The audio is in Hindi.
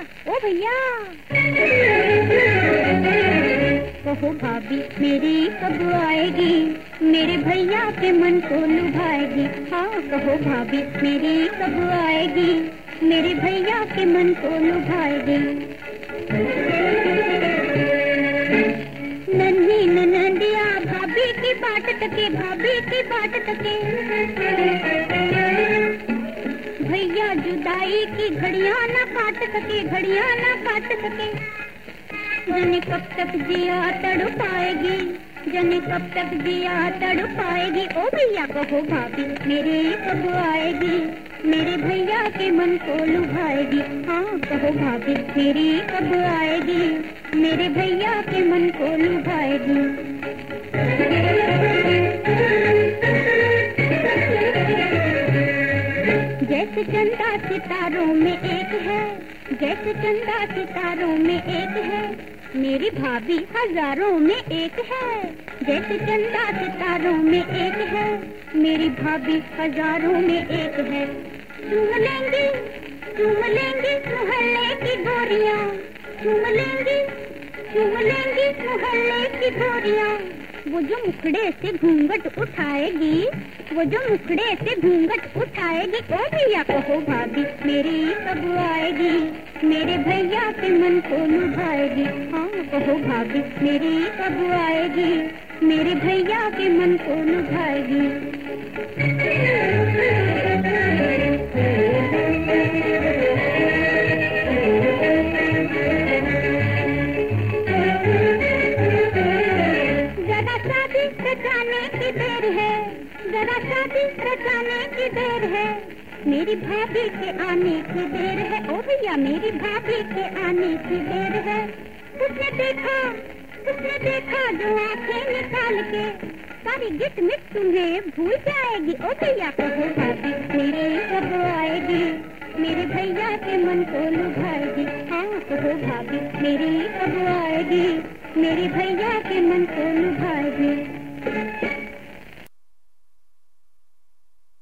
ओ भैया। कहो भाभी, मेरी कब आएगी? मेरे भैया के मन को लुभाएगी। हाँ कहो भाभी, मेरी कब आएगी? मेरे भैया के मन को लुभाएगी। नन्ही ननंदिया, भाभी की बात तके भाभी की बात तके जुदाई की घड़ियाँ ना काट सके, घड़ियाँ ना काट सके। जने कब तक जिया तड़ पाएगी, जने कब तक जिया तड़ पाएगी। ओ भैया कहो भाभी, मेरे कब आएगी, मेरे भैया के मन को लुभाएगी। हाँ कहो भाभी, मेरी कब आएगी, मेरे भैया के मन को लुभाएगी। जैसे चंदा सितारों में एक है। जैसे चंदा सितारों में एक है। मेरी भाभी हज़ारों में एक है। जैसे चंदा सितारों में एक है। मेरी भाभी हज़ारों में एक है। चूम लेंगे चूम लेंगे मोहल्ले की गोरियाँ चूम लेंगे चूम लेंगे मोहल्ले की गोरियाँ वो जो मुखड़े से घूंघट उठाएगी, वो जो मुखड़े से घूंघट उठाएगी, ओ भैया कहो भाभी, मेरी कब आएगी? मेरे भैया के मन को लुभाएगी। हाँ कहो भाभी, मेरी कब आएगी? मेरे भैया के मन को लुभाएगी। रचाने की देर है, जरा शादी रचाने की देर है। मेरी भाभी के आने की देर है, ओ भैया, मेरी भाभी के आने की देर है। उसने देखा उसने देखा जो आँखें निकाल के, सारी गिट मिट तुम्हें भूल जाएगी। ओ भैया, कहो भाभी मेरे कब आएगी? मेरे भैया के मन को लुभाएगी। हाँ कहो भाभी मेरी कब आएगी? मेरे भैया के मन को लुभाएगी।